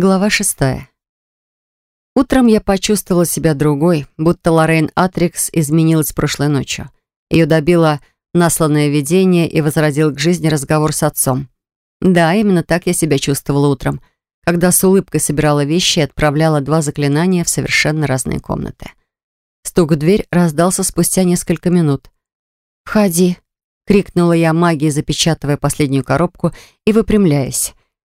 Глава шестая. Утром я почувствовала себя другой, будто Лоррейн Атрикс изменилась прошлой ночью. Ее добило насланное видение и возродил к жизни разговор с отцом. Да, именно так я себя чувствовала утром, когда с улыбкой собирала вещи и отправляла два заклинания в совершенно разные комнаты. Стук в дверь раздался спустя несколько минут. «Входи», — крикнула я магией, запечатывая последнюю коробку и выпрямляясь.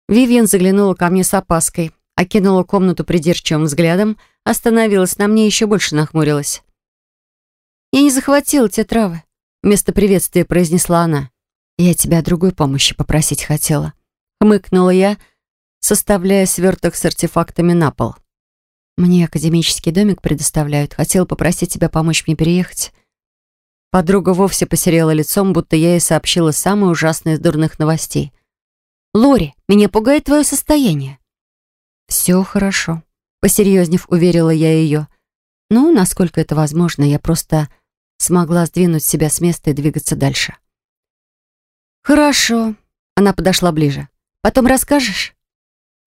Вивьен заглянула ко мне с опаской, окинула комнату придирчивым взглядом, остановилась на мне и еще больше нахмурилась. «Я не захватила те травы», — вместо приветствия произнесла она. «Я тебя другой помощи попросить хотела», — хмыкнула я, составляя сверток с артефактами на пол. «Мне академический домик предоставляют. Хотела попросить тебя помочь мне переехать». Подруга вовсе посерела лицом, будто я ей сообщила самое ужасное из дурных новостей. «Лори, меня пугает твое состояние». «Все хорошо», — посерьезнев уверила я ее. «Ну, насколько это возможно, я просто смогла сдвинуть себя с места и двигаться дальше». «Хорошо», — она подошла ближе. «Потом расскажешь?»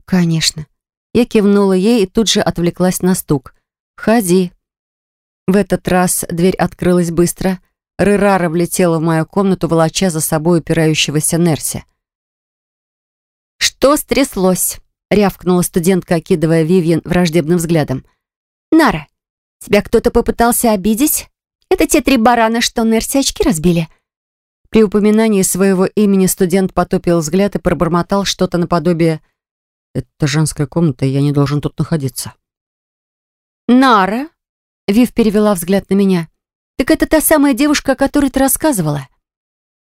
«Конечно». Я кивнула ей и тут же отвлеклась на стук. «Ходи». В этот раз дверь открылась быстро. Рырара влетела в мою комнату, волоча за собой упирающегося Нерси. «Что стряслось?» — рявкнула студентка, окидывая Вивьен враждебным взглядом. «Нара, тебя кто-то попытался обидеть? Это те три барана, что Нерси очки разбили?» При упоминании своего имени студент потупил взгляд и пробормотал что-то наподобие «Это женская комната, я не должен тут находиться». «Нара?» — Вив перевела взгляд на меня. «Так это та самая девушка, о которой ты рассказывала?»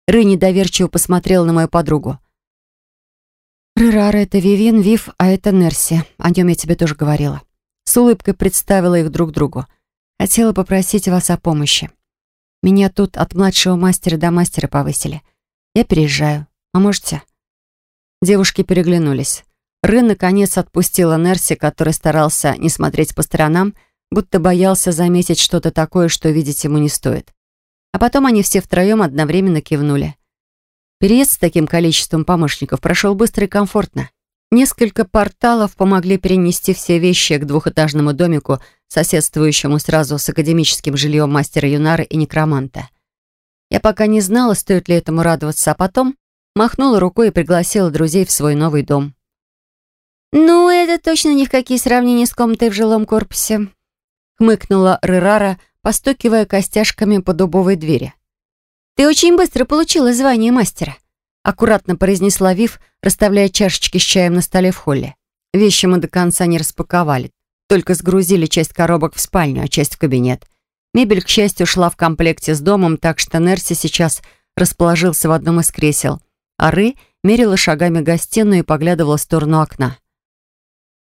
Ры недоверчиво посмотрела на мою подругу. Рерара — это Вивин, Вив, а это Нерси. О нем я тебе тоже говорила. С улыбкой представила их друг другу. Хотела попросить вас о помощи. Меня тут от младшего мастера до мастера повысили. Я переезжаю. А можете?» Девушки переглянулись. Ры, наконец, отпустила Нерси, который старался не смотреть по сторонам, будто боялся заметить что-то такое, что видеть ему не стоит. А потом они все втроем одновременно кивнули. Переезд с таким количеством помощников прошел быстро и комфортно. Несколько порталов помогли перенести все вещи к двухэтажному домику, соседствующему сразу с академическим жильем мастера Юнары и некроманта. Я пока не знала, стоит ли этому радоваться, а потом махнула рукой и пригласила друзей в свой новый дом. «Ну, это точно ни в какие сравнения с комнатой в жилом корпусе», хмыкнула Рырара, постукивая костяшками по дубовой двери. «Ты очень быстро получила звание мастера», аккуратно произнесла Вив, расставляя чашечки с чаем на столе в холле. Вещи мы до конца не распаковали, только сгрузили часть коробок в спальню, а часть в кабинет. Мебель, к счастью, шла в комплекте с домом, так что Нерси сейчас расположился в одном из кресел, а Ры мерила шагами гостиную и поглядывала в сторону окна.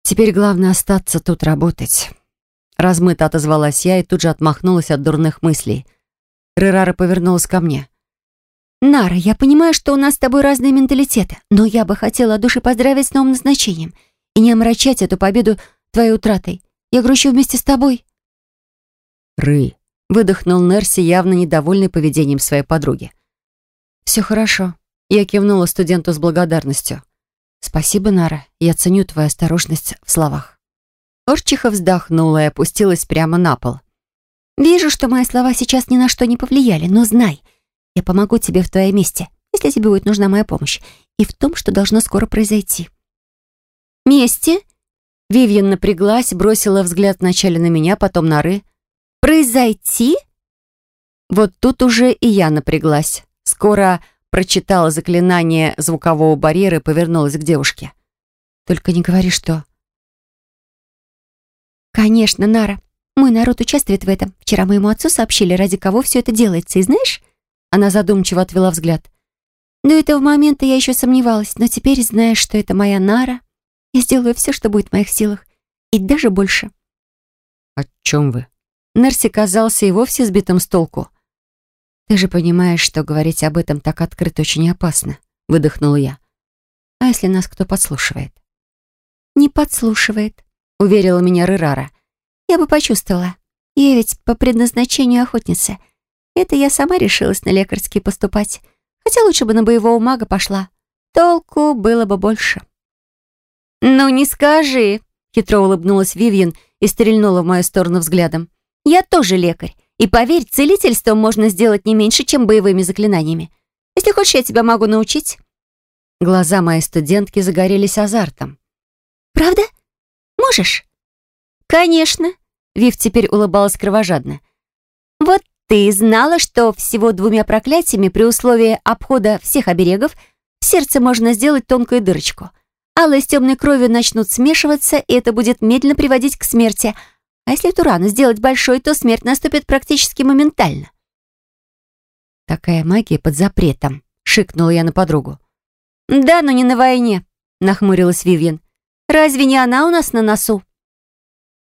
«Теперь главное остаться тут работать». Размыто отозвалась я и тут же отмахнулась от дурных мыслей – Рерара повернулась ко мне. «Нара, я понимаю, что у нас с тобой разные менталитеты, но я бы хотела от души поздравить с новым назначением и не омрачать эту победу твоей утратой. Я грущу вместе с тобой». «Ры», — выдохнул Нерси, явно недовольный поведением своей подруги. «Все хорошо». Я кивнула студенту с благодарностью. «Спасибо, Нара. Я ценю твою осторожность в словах». Орчиха вздохнула и опустилась прямо на пол. Вижу, что мои слова сейчас ни на что не повлияли, но знай, я помогу тебе в твоем месте, если тебе будет нужна моя помощь, и в том, что должно скоро произойти. Месте? Вивьен напряглась, бросила взгляд вначале на меня, потом на Ры. Произойти? Вот тут уже и я напряглась. Скоро прочитала заклинание звукового барьера и повернулась к девушке. Только не говори, что... Конечно, Нара. Мой народ участвует в этом. Вчера моему отцу сообщили, ради кого все это делается. И знаешь...» Она задумчиво отвела взгляд. «До этого момента я еще сомневалась, но теперь, зная, что это моя Нара, я сделаю все, что будет в моих силах. И даже больше». «О чем вы?» Нерси казался и вовсе сбитым с толку. «Ты же понимаешь, что говорить об этом так открыто очень опасно», — выдохнула я. «А если нас кто подслушивает?» «Не подслушивает», — уверила меня Рырара. Я бы почувствовала. Я ведь по предназначению охотница. Это я сама решилась на лекарский поступать. Хотя лучше бы на боевого мага пошла. Толку было бы больше. «Ну, не скажи», — хитро улыбнулась Вивьен и стрельнула в мою сторону взглядом. «Я тоже лекарь, и поверь, целительством можно сделать не меньше, чем боевыми заклинаниями. Если хочешь, я тебя могу научить». Глаза моей студентки загорелись азартом. «Правда? Можешь?» «Конечно», — Вив теперь улыбалась кровожадно. «Вот ты знала, что всего двумя проклятиями при условии обхода всех оберегов в сердце можно сделать тонкую дырочку. Аллы с темной кровью начнут смешиваться, и это будет медленно приводить к смерти. А если эту рану сделать большой, то смерть наступит практически моментально. «Такая магия под запретом», — шикнула я на подругу. «Да, но не на войне», — нахмурилась Вивьен. «Разве не она у нас на носу?»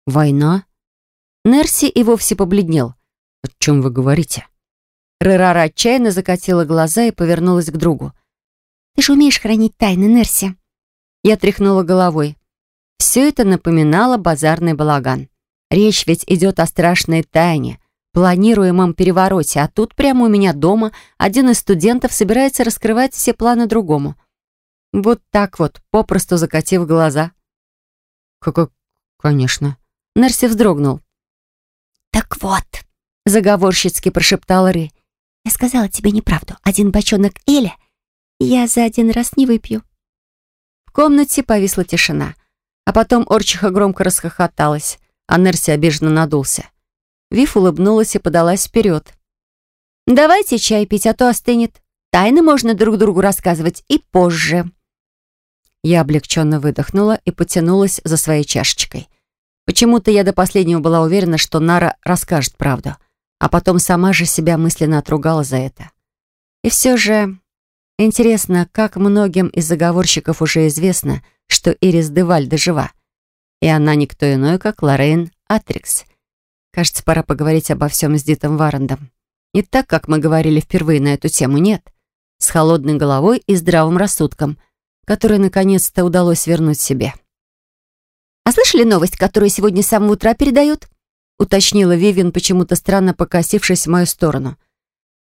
«Война?» Нерси и вовсе побледнел. «О чем вы говорите?» Рерара отчаянно закатила глаза и повернулась к другу. «Ты же умеешь хранить тайны, Нерси?» Я тряхнула головой. Все это напоминало базарный балаган. Речь ведь идет о страшной тайне, планируемом перевороте, а тут прямо у меня дома один из студентов собирается раскрывать все планы другому. Вот так вот, попросту закатив глаза. «Как, конечно». Нерси вздрогнул. «Так вот», — заговорщицки прошептал Ры, «я сказала тебе неправду. Один бочонок Эля я за один раз не выпью» комнате повисла тишина. А потом Орчиха громко расхохоталась, а Нерси обиженно надулся. Вив улыбнулась и подалась вперед. «Давайте чай пить, а то остынет. Тайны можно друг другу рассказывать и позже». Я облегченно выдохнула и потянулась за своей чашечкой. Почему-то я до последнего была уверена, что Нара расскажет правду, а потом сама же себя мысленно отругала за это. И все же Интересно, как многим из заговорщиков уже известно, что Ирис Девальда жива. И она никто иной, как Лоррейн Атрикс. Кажется, пора поговорить обо всем с Дитом Варандом. Не так, как мы говорили впервые на эту тему, нет. С холодной головой и здравым рассудком, который наконец-то удалось вернуть себе. «А слышали новость, которую сегодня с самого утра передают?» уточнила Вивин, почему-то странно покосившись в мою сторону.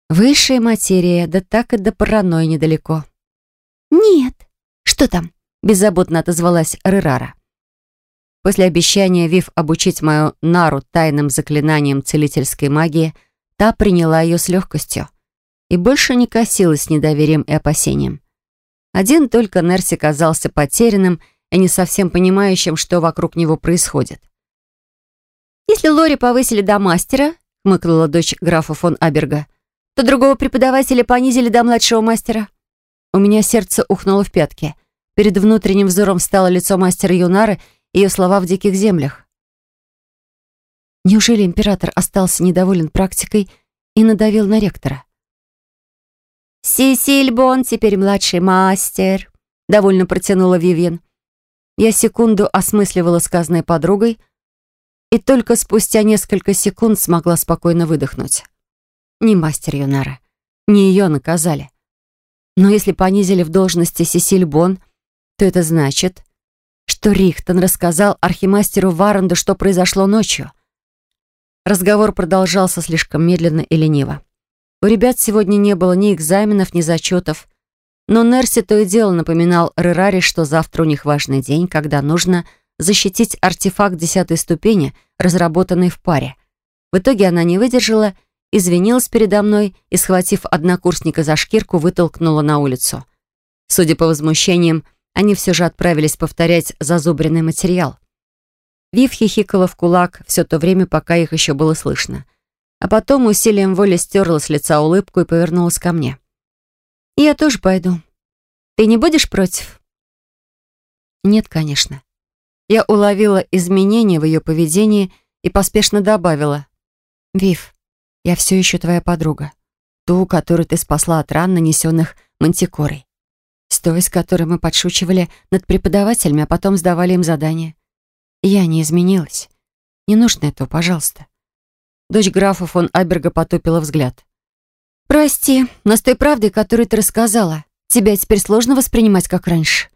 Высшая материя, да так и до паранойи недалеко. «Нет. Что там?» — беззаботно отозвалась Рырара. После обещания Вив обучить мою Нару тайным заклинаниям целительской магии, та приняла ее с легкостью и больше не косилась недоверием и опасением. Один только Нерси казался потерянным и не совсем понимающим, что вокруг него происходит. «Если Лори повысили до мастера», — хмыкнула дочь графа фон Аберга, — то другого преподавателя понизили до младшего мастера. У меня сердце ухнуло в пятки. Перед внутренним взором стало лицо мастера Юнары и ее слова в диких землях. Неужели император остался недоволен практикой и надавил на ректора? «Сисиль Бон теперь младший мастер», — довольно протянула Вивьен. Я секунду осмысливала сказанное подругой и только спустя несколько секунд смогла спокойно выдохнуть. Не мастер Юнара. Не ее наказали. Но если понизили в должности Сесиль Бон, то это значит, что Рихтон рассказал архимастеру Варанду, что произошло ночью. Разговор продолжался слишком медленно и лениво. У ребят сегодня не было ни экзаменов, ни зачетов. Но Нерси то и дело напоминал Рерари, что завтра у них важный день, когда нужно защитить артефакт десятой ступени, разработанный в паре. В итоге она не выдержала извинилась передо мной и, схватив однокурсника за шкирку, вытолкнула на улицу. Судя по возмущениям, они все же отправились повторять зазубренный материал. Вив хихикала в кулак все то время, пока их еще было слышно. А потом усилием воли стерла с лица улыбку и повернулась ко мне. «Я тоже пойду. Ты не будешь против?» «Нет, конечно». Я уловила изменения в ее поведении и поспешно добавила. «Вив, я все еще твоя подруга. Ту, которую ты спасла от ран, нанесенных мантикорой. С той, с которой мы подшучивали над преподавателями, а потом сдавали им задания. Я не изменилась. Не нужно этого, пожалуйста. Дочь графа фон Аберга потупила взгляд. «Прости, но с той правдой, которую ты рассказала, тебя теперь сложно воспринимать, как раньше».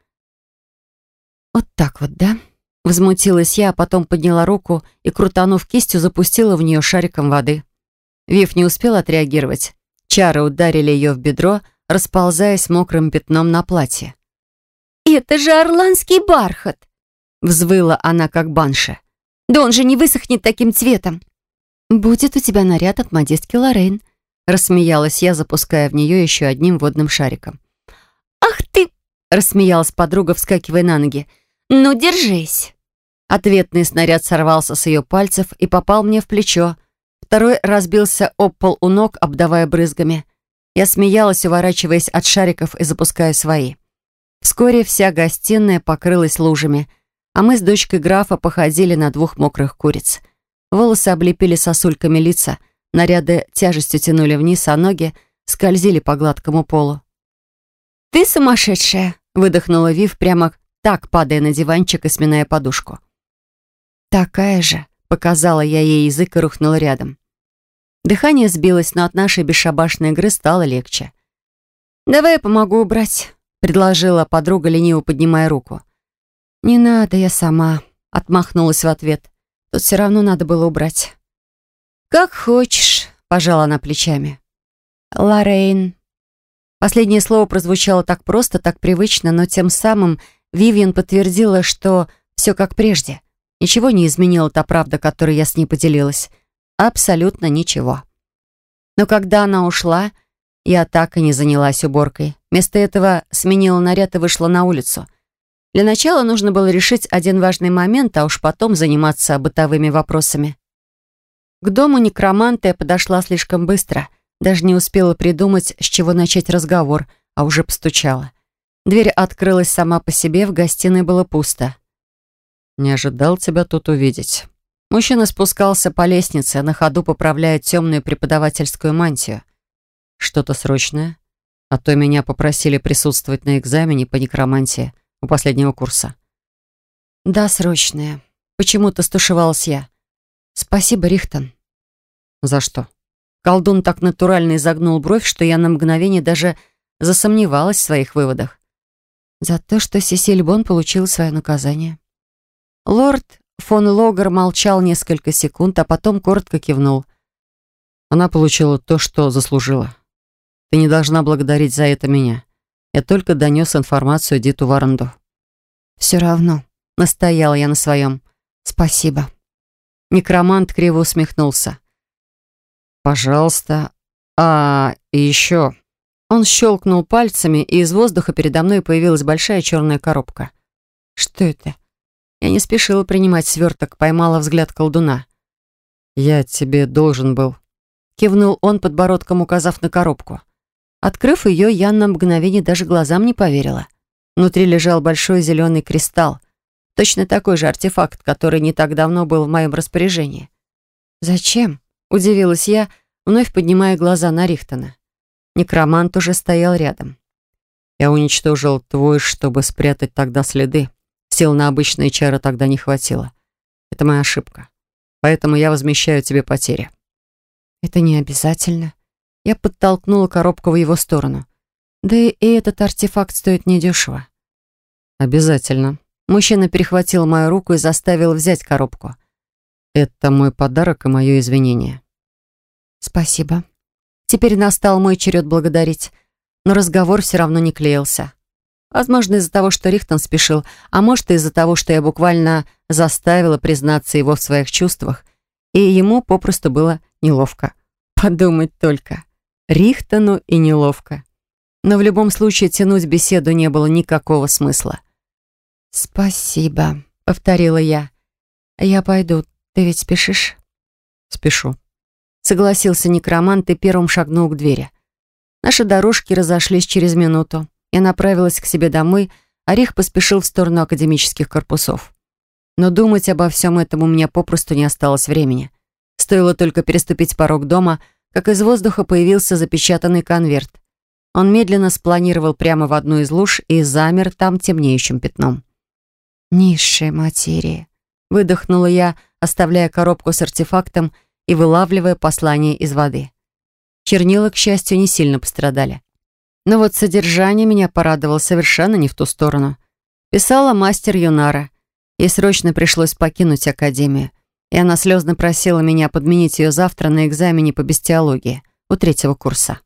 «Вот так вот, да?» Возмутилась я, а потом подняла руку и, крутанув кистью, запустила в нее шариком воды. Вив не успел отреагировать. Чары ударили ее в бедро, расползаясь мокрым пятном на платье. это же орландский бархат!» Взвыла она, как банша. «Да он же не высохнет таким цветом!» «Будет у тебя наряд от модистки Лоррейн», рассмеялась я, запуская в нее еще одним водным шариком. «Ах ты!» рассмеялась подруга, вскакивая на ноги. «Ну, держись!» Ответный снаряд сорвался с ее пальцев и попал мне в плечо. Второй разбился об пол у ног, обдавая брызгами. Я смеялась, уворачиваясь от шариков и запуская свои. Вскоре вся гостиная покрылась лужами, а мы с дочкой графа походили на двух мокрых куриц. Волосы облепили сосульками лица, наряды тяжестью тянули вниз, а ноги скользили по гладкому полу. «Ты сумасшедшая!» — выдохнула Вив, прямо так падая на диванчик и сминая подушку. «Такая же», — показала я ей язык и рухнула рядом. Дыхание сбилось, но от нашей бесшабашной игры стало легче. «Давай я помогу убрать», — предложила подруга, лениво поднимая руку. «Не надо, я сама», — отмахнулась в ответ. «Тут все равно надо было убрать». «Как хочешь», — пожала она плечами. «Лоррейн». Последнее слово прозвучало так просто, так привычно, но тем самым Вивиан подтвердила, что все как прежде. Ничего не изменила та правда, которой я с ней поделилась. Абсолютно ничего. Но когда она ушла, я так и не занялась уборкой. Вместо этого сменила наряд и вышла на улицу. Для начала нужно было решить один важный момент, а уж потом заниматься бытовыми вопросами. К дому некроманта я подошла слишком быстро. Даже не успела придумать, с чего начать разговор, а уже постучала. Дверь открылась сама по себе, в гостиной было пусто. «Не ожидал тебя тут увидеть». Мужчина спускался по лестнице, на ходу поправляя темную преподавательскую мантию. «Что-то срочное? А то меня попросили присутствовать на экзамене по некромантии у последнего курса». «Да, срочное. Почему-то стушевалась я. Спасибо, Рихтон». «За что?» Колдун так натурально изогнул бровь, что я на мгновение даже засомневалась в своих выводах. «За то, что Сесиль Бон получил свое наказание». Лорд фон Логер молчал несколько секунд, а потом коротко кивнул. Она получила то, что заслужила. Ты не должна благодарить за это меня. Я только донес информацию Диту Варанду. Все равно, настоял я на своем. Спасибо. Некромант криво усмехнулся. Пожалуйста. А, еще. Он щелкнул пальцами, и из воздуха передо мной появилась большая черная коробка. Что это? Я не спешила принимать сверток, поймала взгляд колдуна. «Я тебе должен был», — кивнул он, подбородком указав на коробку. Открыв ее, я на мгновение даже глазам не поверила. Внутри лежал большой зеленый кристалл, точно такой же артефакт, который не так давно был в моем распоряжении. «Зачем?» — удивилась я, вновь поднимая глаза на Рихтона. Некромант уже стоял рядом. «Я уничтожил твой, чтобы спрятать тогда следы», Сил на обычные чары тогда не хватило. Это моя ошибка. Поэтому я возмещаю тебе потери. Это не обязательно. Я подтолкнула коробку в его сторону. Да и этот артефакт стоит недешево. Обязательно. Мужчина перехватил мою руку и заставил взять коробку. Это мой подарок и мое извинение. Спасибо. Теперь настал мой черед благодарить, но разговор все равно не клеился. Возможно, из-за того, что Рихтон спешил, а может, из-за того, что я буквально заставила признаться его в своих чувствах, и ему попросту было неловко. Подумать только. Рихтону и неловко. Но в любом случае тянуть беседу не было никакого смысла. «Спасибо», — повторила я. «Я пойду. Ты ведь спешишь?» «Спешу», — согласился некромант и первым шагнул к двери. Наши дорожки разошлись через минуту. Я направилась к себе домой, а Рих поспешил в сторону академических корпусов. Но думать обо всем этом у меня попросту не осталось времени. Стоило только переступить порог дома, как из воздуха появился запечатанный конверт. Он медленно спланировал прямо в одну из луж и замер там темнеющим пятном. «Низшая материя», — выдохнула я, оставляя коробку с артефактом и вылавливая послание из воды. Чернила, к счастью, не сильно пострадали. Но вот содержание меня порадовало совершенно не в ту сторону. Писала мастер Юнара. Ей срочно пришлось покинуть академию, и она слезно просила меня подменить ее завтра на экзамене по бестиологии у третьего курса.